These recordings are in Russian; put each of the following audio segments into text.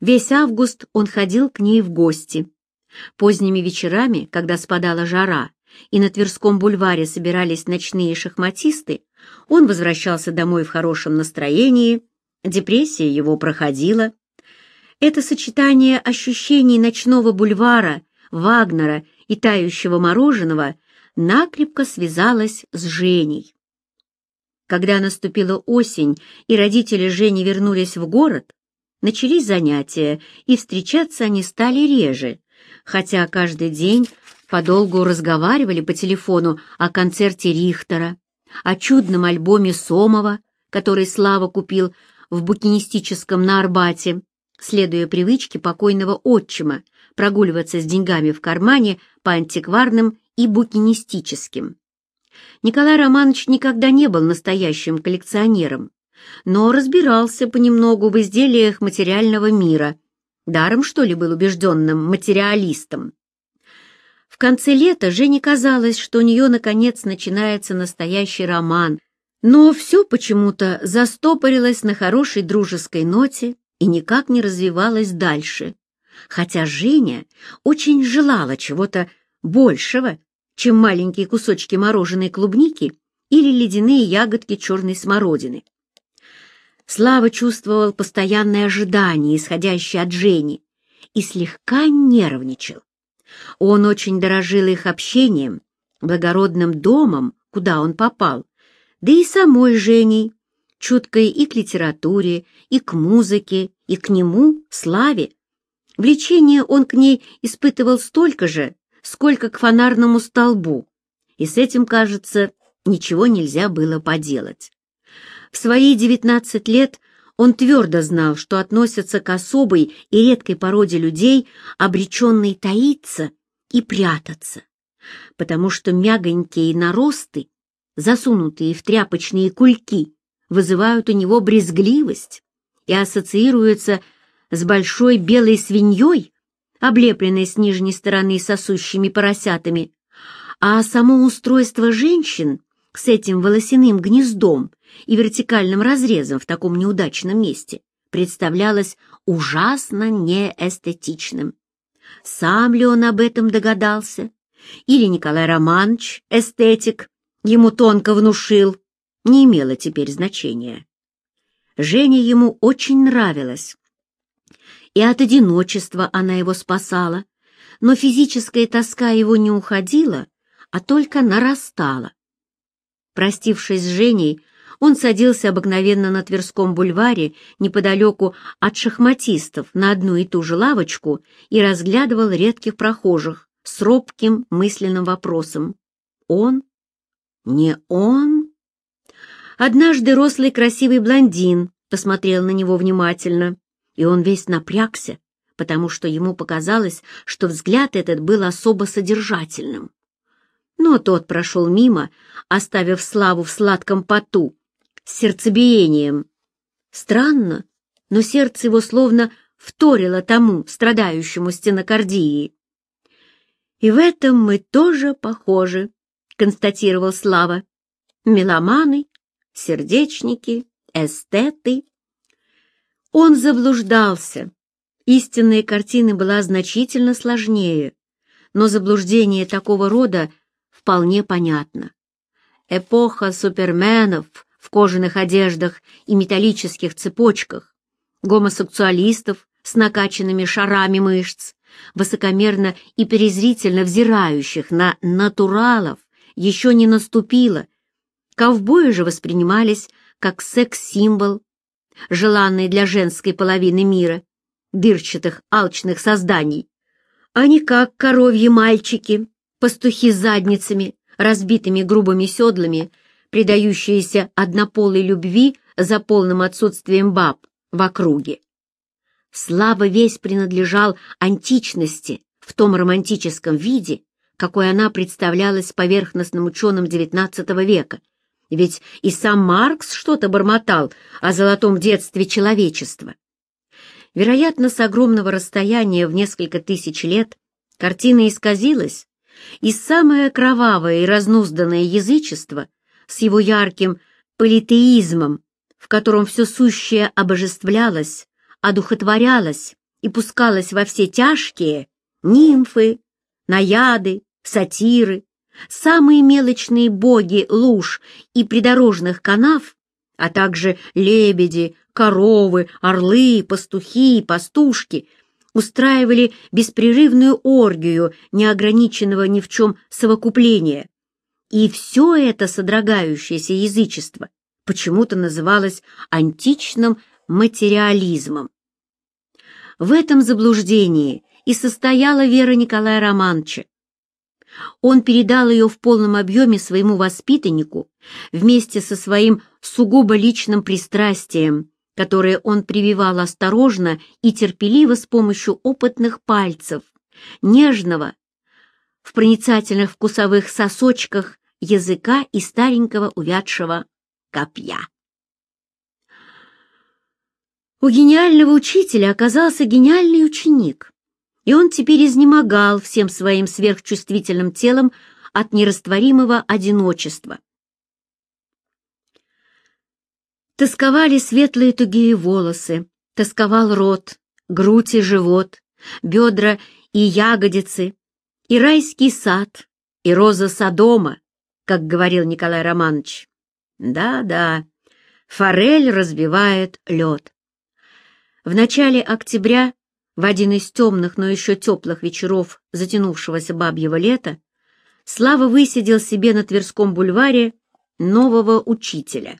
Весь август он ходил к ней в гости. Поздними вечерами, когда спадала жара, и на Тверском бульваре собирались ночные шахматисты, он возвращался домой в хорошем настроении, депрессия его проходила. Это сочетание ощущений ночного бульвара, Вагнера и тающего мороженого накрепко связалось с Женей. Когда наступила осень и родители Жени вернулись в город, начались занятия, и встречаться они стали реже, хотя каждый день подолгу разговаривали по телефону о концерте Рихтера, о чудном альбоме Сомова, который Слава купил в букинистическом на Арбате, следуя привычке покойного отчима прогуливаться с деньгами в кармане по антикварным и букинистическим. Николай Романович никогда не был настоящим коллекционером, но разбирался понемногу в изделиях материального мира. Даром, что ли, был убежденным материалистом. В конце лета Жене казалось, что у нее, наконец, начинается настоящий роман, но все почему-то застопорилось на хорошей дружеской ноте и никак не развивалось дальше, хотя Женя очень желала чего-то большего, чем маленькие кусочки мороженой клубники или ледяные ягодки черной смородины. Слава чувствовал постоянное ожидание, исходящее от Жени, и слегка нервничал. Он очень дорожил их общением, благородным домом, куда он попал, да и самой Женей, чуткой и к литературе, и к музыке, и к нему, Славе. Влечение он к ней испытывал столько же, сколько к фонарному столбу, и с этим, кажется, ничего нельзя было поделать. В свои девятнадцать лет он твердо знал, что относится к особой и редкой породе людей, обреченной таиться и прятаться, потому что мягонькие наросты, засунутые в тряпочные кульки, вызывают у него брезгливость и ассоциируются с большой белой свиньей, облепленной с нижней стороны сосущими поросятами, а само устройство женщин с этим волосяным гнездом и вертикальным разрезом в таком неудачном месте представлялось ужасно неэстетичным. Сам ли он об этом догадался? Или Николай Романович, эстетик, ему тонко внушил? Не имело теперь значения. Женя ему очень нравилась. И от одиночества она его спасала, но физическая тоска его не уходила, а только нарастала. Простившись с Женей, он садился обыкновенно на Тверском бульваре неподалеку от шахматистов на одну и ту же лавочку и разглядывал редких прохожих с робким мысленным вопросом. Он? Не он? Однажды рослый красивый блондин посмотрел на него внимательно, и он весь напрягся, потому что ему показалось, что взгляд этот был особо содержательным. Но тот прошел мимо, оставив Славу в сладком поту, с сердцебиением. Странно, но сердце его словно вторило тому, страдающему стенокардией. «И в этом мы тоже похожи», — констатировал Слава. «Меломаны, сердечники, эстеты». Он заблуждался. Истинная картина была значительно сложнее, но заблуждение такого рода вполне понятно. Эпоха суперменов в кожаных одеждах и металлических цепочках, гомосексуалистов с накачанными шарами мышц, высокомерно и презрительно взирающих на натуралов, еще не наступила. Ковбои же воспринимались как секс-символ, желанный для женской половины мира, дырчатых, алчных созданий, а не как коровьи мальчики, пастухи с задницами, разбитыми грубыми седлами, предающиеся однополой любви за полным отсутствием баб в округе. Слава весь принадлежал античности в том романтическом виде, какой она представлялась поверхностным ученым XIX века, ведь и сам Маркс что-то бормотал о золотом детстве человечества. Вероятно, с огромного расстояния в несколько тысяч лет картина исказилась, и самое кровавое и разнузданное язычество с его ярким политеизмом, в котором все сущее обожествлялось, одухотворялось и пускалась во все тяжкие нимфы, наяды, сатиры, самые мелочные боги луж и придорожных канав, а также лебеди, коровы, орлы, пастухи, пастушки устраивали беспрерывную оргию неограниченного ни в чем совокупления. И все это содрогающееся язычество почему-то называлось античным материализмом. В этом заблуждении и состояла вера Николая Романовича. Он передал ее в полном объеме своему воспитаннику вместе со своим сугубо личным пристрастием, которое он прививал осторожно и терпеливо с помощью опытных пальцев, нежного, в проницательных вкусовых сосочках языка и старенького увядшего копья. У гениального учителя оказался гениальный ученик, и он теперь изнемогал всем своим сверхчувствительным телом от нерастворимого одиночества. Тосковали светлые тугие волосы, тосковал рот, грудь и живот, бедра и ягодицы, и райский сад, и роза Содома, как говорил Николай Романович. Да-да, форель разбивает лед. В начале октября, в один из темных, но еще теплых вечеров затянувшегося бабьего лета, Слава высидел себе на Тверском бульваре нового учителя.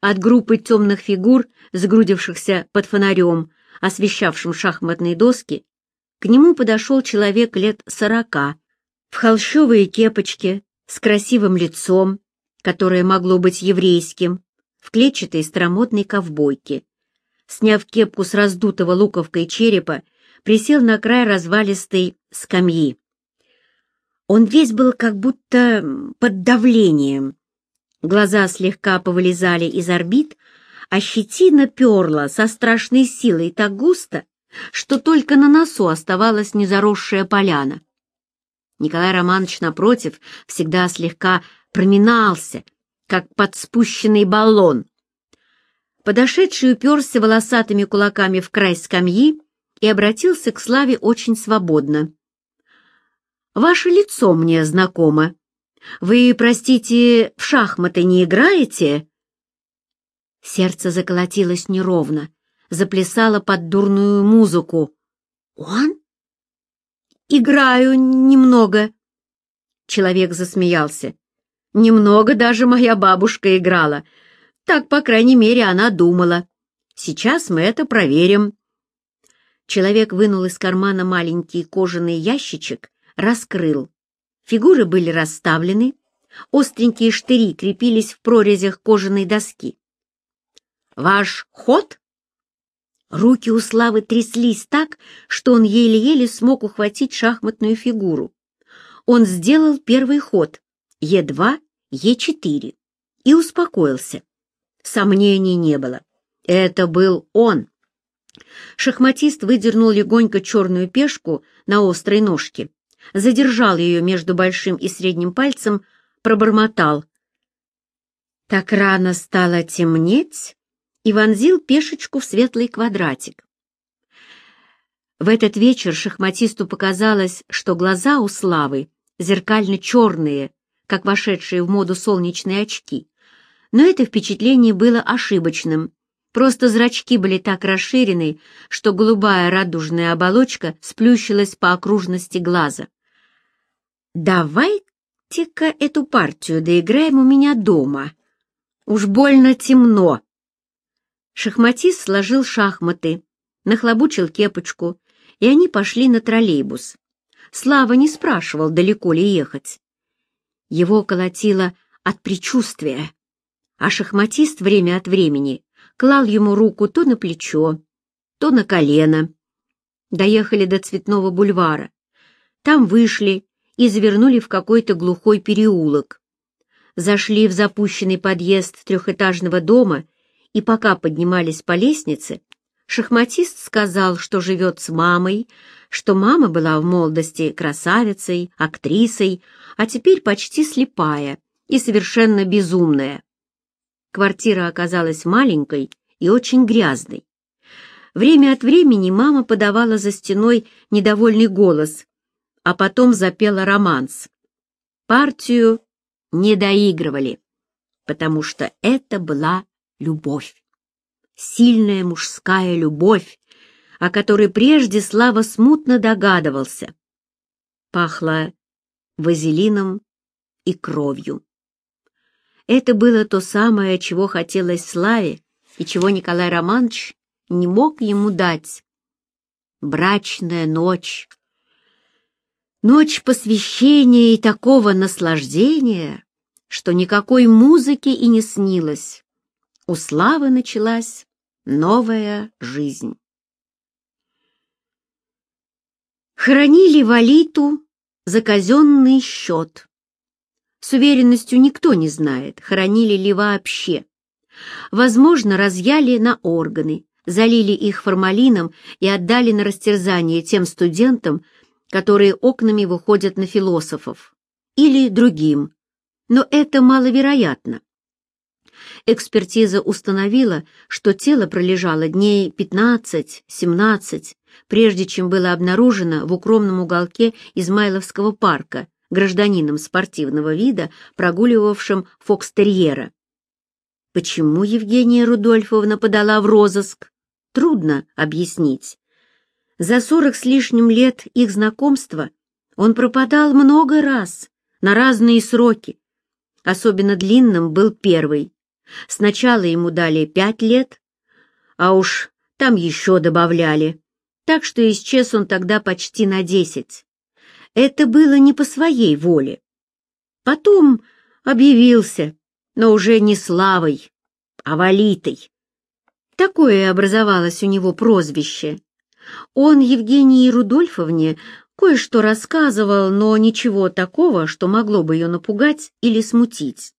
От группы темных фигур, сгрудившихся под фонарем, освещавшим шахматные доски, к нему подошел человек лет сорока, в холщовой кепочке, с красивым лицом, которое могло быть еврейским, в клетчатой старомодной ковбойке сняв кепку с раздутого луковкой черепа, присел на край развалистой скамьи. Он весь был как будто под давлением. Глаза слегка повылезали из орбит, а щетина перла со страшной силой так густо, что только на носу оставалась незаросшая поляна. Николай Романович, напротив, всегда слегка проминался, как подспущенный баллон, Подошедший уперся волосатыми кулаками в край скамьи и обратился к Славе очень свободно. «Ваше лицо мне знакомо. Вы, простите, в шахматы не играете?» Сердце заколотилось неровно, заплясало под дурную музыку. «Он?» «Играю немного». Человек засмеялся. «Немного даже моя бабушка играла. Так, по крайней мере, она думала. Сейчас мы это проверим. Человек вынул из кармана маленький кожаный ящичек, раскрыл. Фигуры были расставлены, остренькие штыри крепились в прорезях кожаной доски. «Ваш ход?» Руки у Славы тряслись так, что он еле-еле смог ухватить шахматную фигуру. Он сделал первый ход Е2, Е4 и успокоился. Сомнений не было. Это был он. Шахматист выдернул легонько черную пешку на острой ножке, задержал ее между большим и средним пальцем, пробормотал. Так рано стало темнеть и вонзил пешечку в светлый квадратик. В этот вечер шахматисту показалось, что глаза у Славы зеркально-черные, как вошедшие в моду солнечные очки, но это впечатление было ошибочным. Просто зрачки были так расширены, что голубая радужная оболочка сплющилась по окружности глаза. «Давайте-ка эту партию доиграем у меня дома. Уж больно темно». Шахматист сложил шахматы, нахлобучил кепочку, и они пошли на троллейбус. Слава не спрашивал, далеко ли ехать. Его колотило от предчувствия а шахматист время от времени клал ему руку то на плечо, то на колено. Доехали до Цветного бульвара. Там вышли и завернули в какой-то глухой переулок. Зашли в запущенный подъезд трехэтажного дома, и пока поднимались по лестнице, шахматист сказал, что живет с мамой, что мама была в молодости красавицей, актрисой, а теперь почти слепая и совершенно безумная. Квартира оказалась маленькой и очень грязной. Время от времени мама подавала за стеной недовольный голос, а потом запела романс. Партию не доигрывали, потому что это была любовь. Сильная мужская любовь, о которой прежде Слава смутно догадывался. Пахло вазелином и кровью. Это было то самое, чего хотелось Славе и чего Николай Романович не мог ему дать. Брачная ночь. Ночь посвящения и такого наслаждения, что никакой музыки и не снилось. У Славы началась новая жизнь. Хоронили Валиту за казенный счет. С уверенностью никто не знает, хоронили ли вообще. Возможно, разъяли на органы, залили их формалином и отдали на растерзание тем студентам, которые окнами выходят на философов, или другим, но это маловероятно. Экспертиза установила, что тело пролежало дней 15-17, прежде чем было обнаружено в укромном уголке Измайловского парка гражданином спортивного вида, прогуливавшим фокстерьера. Почему Евгения Рудольфовна подала в розыск? Трудно объяснить. За сорок с лишним лет их знакомства он пропадал много раз, на разные сроки. Особенно длинным был первый. Сначала ему дали пять лет, а уж там еще добавляли, так что исчез он тогда почти на десять. Это было не по своей воле. Потом объявился, но уже не славой, а валитой. Такое образовалось у него прозвище. Он Евгении Рудольфовне кое-что рассказывал, но ничего такого, что могло бы ее напугать или смутить.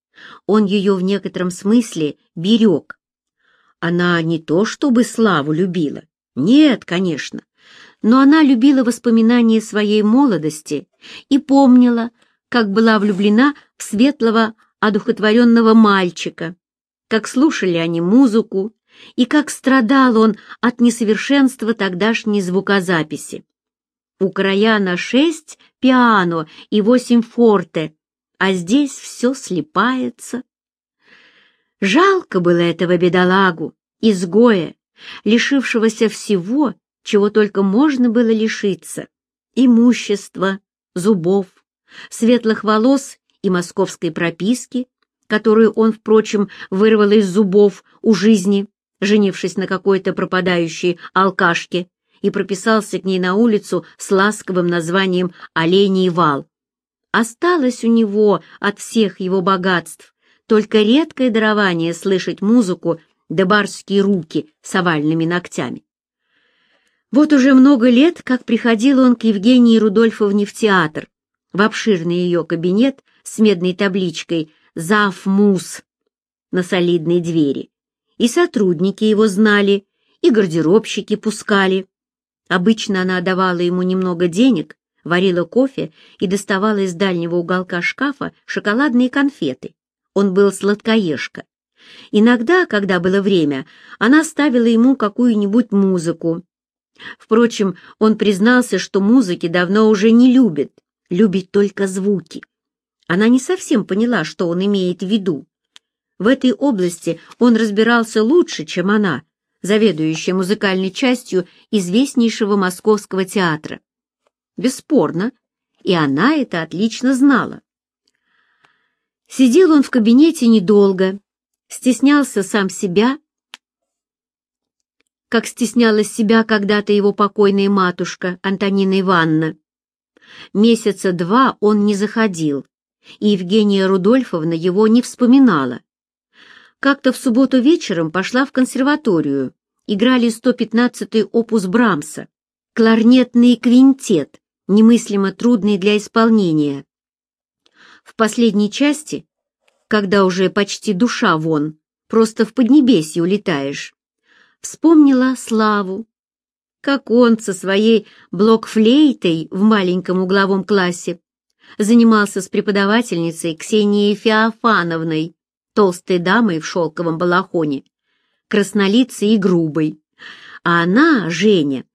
Он ее в некотором смысле берег. Она не то чтобы славу любила, нет, конечно, но она любила воспоминания своей молодости и помнила, как была влюблена в светлого, одухотворенного мальчика, как слушали они музыку, и как страдал он от несовершенства тогдашней звукозаписи. У Краяна шесть пиано и восемь форте, а здесь все слипается. Жалко было этого бедолагу, изгоя, лишившегося всего, чего только можно было лишиться — имущества, зубов, светлых волос и московской прописки, которую он, впрочем, вырвал из зубов у жизни, женившись на какой-то пропадающей алкашке, и прописался к ней на улицу с ласковым названием «Оленей вал». Осталось у него от всех его богатств только редкое дарование слышать музыку да барские руки с овальными ногтями. Вот уже много лет, как приходил он к Евгении Рудольфовне в театр, в обширный ее кабинет с медной табличкой «Зав Мус» на солидной двери. И сотрудники его знали, и гардеробщики пускали. Обычно она давала ему немного денег, варила кофе и доставала из дальнего уголка шкафа шоколадные конфеты. Он был сладкоежка. Иногда, когда было время, она ставила ему какую-нибудь музыку. Впрочем, он признался, что музыки давно уже не любит, любит только звуки. Она не совсем поняла, что он имеет в виду. В этой области он разбирался лучше, чем она, заведующая музыкальной частью известнейшего московского театра. Бесспорно, и она это отлично знала. Сидел он в кабинете недолго, стеснялся сам себя, как стеснялась себя когда-то его покойная матушка Антонина Ивановна. Месяца два он не заходил, и Евгения Рудольфовна его не вспоминала. Как-то в субботу вечером пошла в консерваторию. Играли 115-й опус Брамса, кларнетный квинтет, немыслимо трудный для исполнения. В последней части, когда уже почти душа вон, просто в Поднебесье улетаешь, вспомнила Славу, как он со своей блокфлейтой в маленьком угловом классе занимался с преподавательницей Ксенией Феофановной, толстой дамой в шелковом балахоне, краснолицей и грубой. а она, Женя,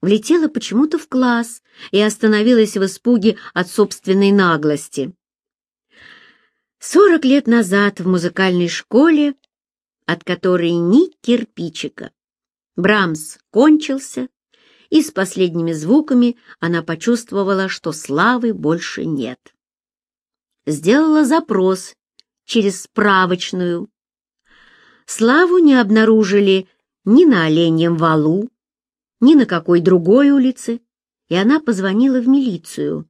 влетела почему-то в класс и остановилась в испуге от собственной наглости. Сорок лет назад в музыкальной школе, от которой ни кирпичика, Брамс кончился, и с последними звуками она почувствовала, что славы больше нет. Сделала запрос через справочную. Славу не обнаружили ни на Оленьем валу, ни на какой другой улице, и она позвонила в милицию.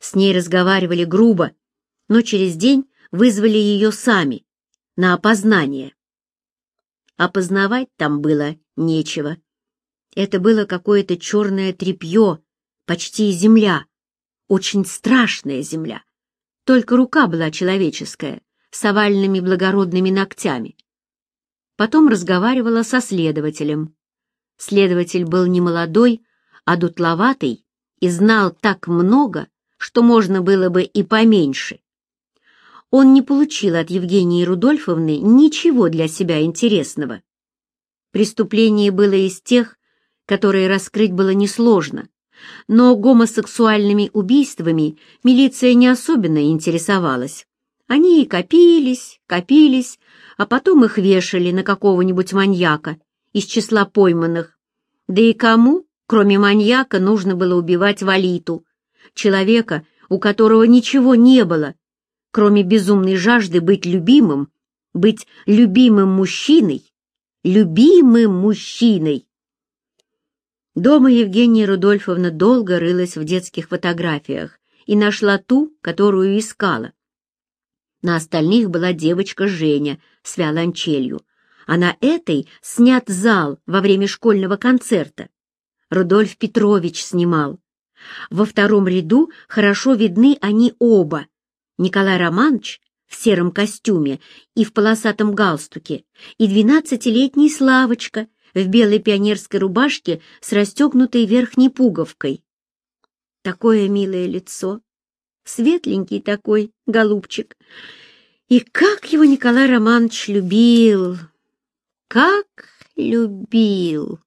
С ней разговаривали грубо, но через день вызвали ее сами, на опознание. Опознавать там было нечего. Это было какое-то черное тряпье, почти земля, очень страшная земля. Только рука была человеческая, с овальными благородными ногтями. Потом разговаривала со следователем. Следователь был не молодой, а дутловатый и знал так много, что можно было бы и поменьше. Он не получил от Евгении Рудольфовны ничего для себя интересного. Преступление было из тех, которые раскрыть было несложно, но гомосексуальными убийствами милиция не особенно интересовалась. Они и копились, копились, а потом их вешали на какого-нибудь маньяка из числа пойманных. Да и кому, кроме маньяка, нужно было убивать Валиту, человека, у которого ничего не было, кроме безумной жажды быть любимым, быть любимым мужчиной, любимым мужчиной. Дома Евгения Рудольфовна долго рылась в детских фотографиях и нашла ту, которую искала. На остальных была девочка Женя с виолончелью, а на этой снят зал во время школьного концерта. Рудольф Петрович снимал. Во втором ряду хорошо видны они оба. Николай Романович в сером костюме и в полосатом галстуке, и двенадцатилетний Славочка в белой пионерской рубашке с расстегнутой верхней пуговкой. Такое милое лицо, светленький такой, голубчик. И как его Николай Романович любил, как любил!